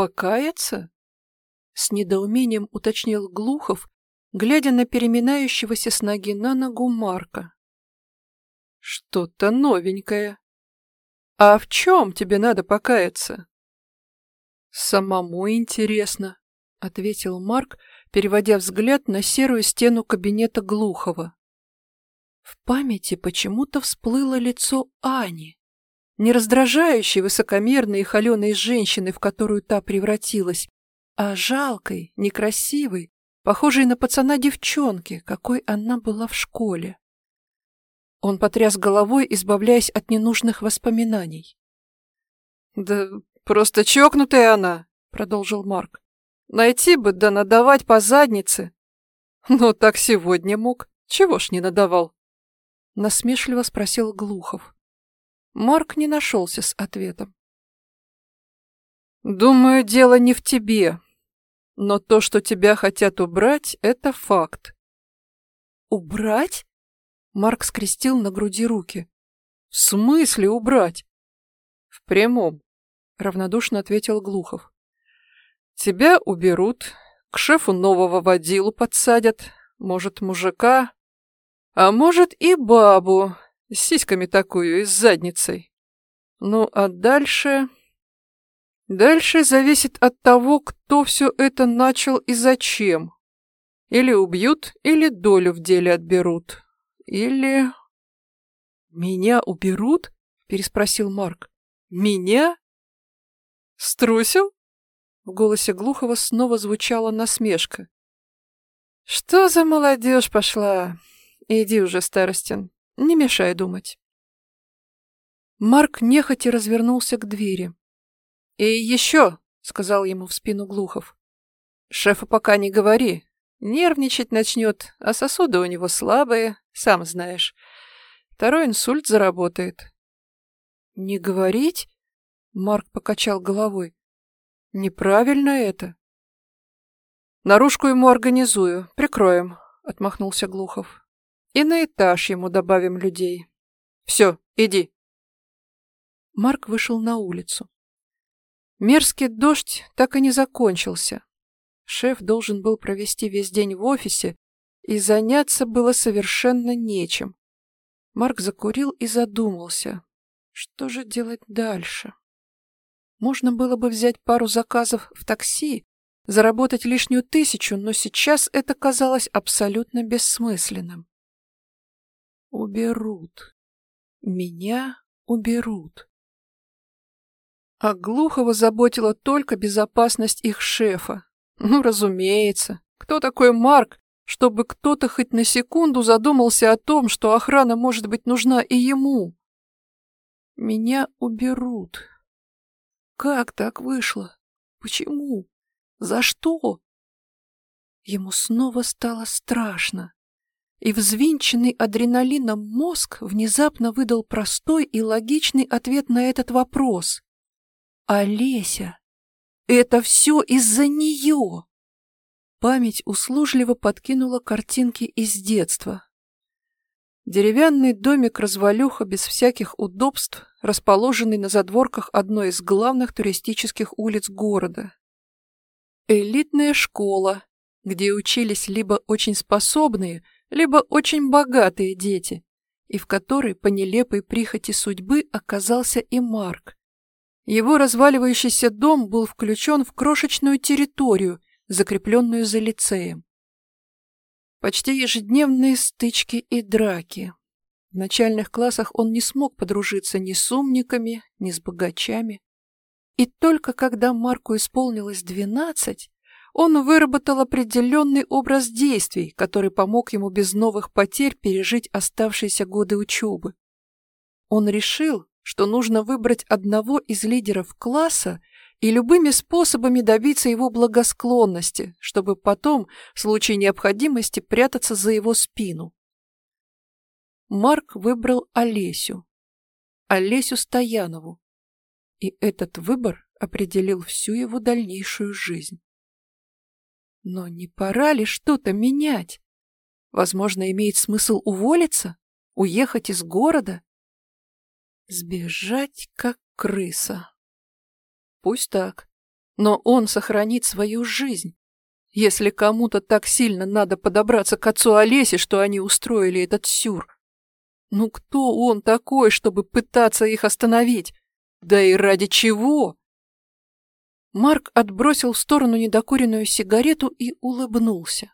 Покаяться? С недоумением уточнил Глухов, глядя на переминающегося с ноги на ногу Марка. Что-то новенькое. А в чем тебе надо покаяться? Самому интересно, ответил Марк, переводя взгляд на серую стену кабинета Глухова. В памяти почему-то всплыло лицо Ани, не раздражающей, высокомерной и холеной женщины, в которую та превратилась, а жалкой, некрасивой, похожей на пацана девчонки, какой она была в школе. Он потряс головой, избавляясь от ненужных воспоминаний. «Да просто чокнутая она», — продолжил Марк. «Найти бы да надавать по заднице». «Ну, так сегодня мог. Чего ж не надавал?» Насмешливо спросил Глухов. Марк не нашелся с ответом. «Думаю, дело не в тебе. Но то, что тебя хотят убрать, это факт». «Убрать?» Марк скрестил на груди руки. «В смысле убрать?» «В прямом», — равнодушно ответил Глухов. «Тебя уберут, к шефу нового водилу подсадят, может, мужика, а может и бабу, с сиськами такую и с задницей. Ну, а дальше... Дальше зависит от того, кто все это начал и зачем. Или убьют, или долю в деле отберут. Или... «Меня уберут?» — переспросил Марк. «Меня?» «Струсил?» В голосе Глухова снова звучала насмешка. «Что за молодежь пошла? Иди уже, Старостин, не мешай думать». Марк нехотя развернулся к двери. «И еще», — сказал ему в спину Глухов, — «шефу пока не говори. Нервничать начнет, а сосуды у него слабые, сам знаешь. Второй инсульт заработает». «Не говорить?» — Марк покачал головой. «Неправильно это». «Наружку ему организую, прикроем», — отмахнулся Глухов. И на этаж ему добавим людей. Все, иди. Марк вышел на улицу. Мерзкий дождь так и не закончился. Шеф должен был провести весь день в офисе, и заняться было совершенно нечем. Марк закурил и задумался, что же делать дальше. Можно было бы взять пару заказов в такси, заработать лишнюю тысячу, но сейчас это казалось абсолютно бессмысленным. Уберут. Меня уберут. А Глухова заботила только безопасность их шефа. Ну, разумеется. Кто такой Марк, чтобы кто-то хоть на секунду задумался о том, что охрана может быть нужна и ему? Меня уберут. Как так вышло? Почему? За что? Ему снова стало страшно и взвинченный адреналином мозг внезапно выдал простой и логичный ответ на этот вопрос. «Олеся! Это все из-за нее!» Память услужливо подкинула картинки из детства. Деревянный домик-развалюха без всяких удобств, расположенный на задворках одной из главных туристических улиц города. Элитная школа, где учились либо очень способные, либо очень богатые дети, и в которой по нелепой прихоти судьбы оказался и Марк. Его разваливающийся дом был включен в крошечную территорию, закрепленную за лицеем. Почти ежедневные стычки и драки. В начальных классах он не смог подружиться ни с умниками, ни с богачами. И только когда Марку исполнилось двенадцать, он выработал определенный образ действий, который помог ему без новых потерь пережить оставшиеся годы учебы. Он решил, что нужно выбрать одного из лидеров класса и любыми способами добиться его благосклонности, чтобы потом, в случае необходимости, прятаться за его спину. Марк выбрал Олесю. Олесю Стоянову. И этот выбор определил всю его дальнейшую жизнь. Но не пора ли что-то менять? Возможно, имеет смысл уволиться? Уехать из города? Сбежать, как крыса. Пусть так. Но он сохранит свою жизнь. Если кому-то так сильно надо подобраться к отцу Олеси, что они устроили этот сюр. Ну кто он такой, чтобы пытаться их остановить? Да и ради чего? Марк отбросил в сторону недокуренную сигарету и улыбнулся.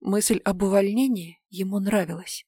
Мысль об увольнении ему нравилась.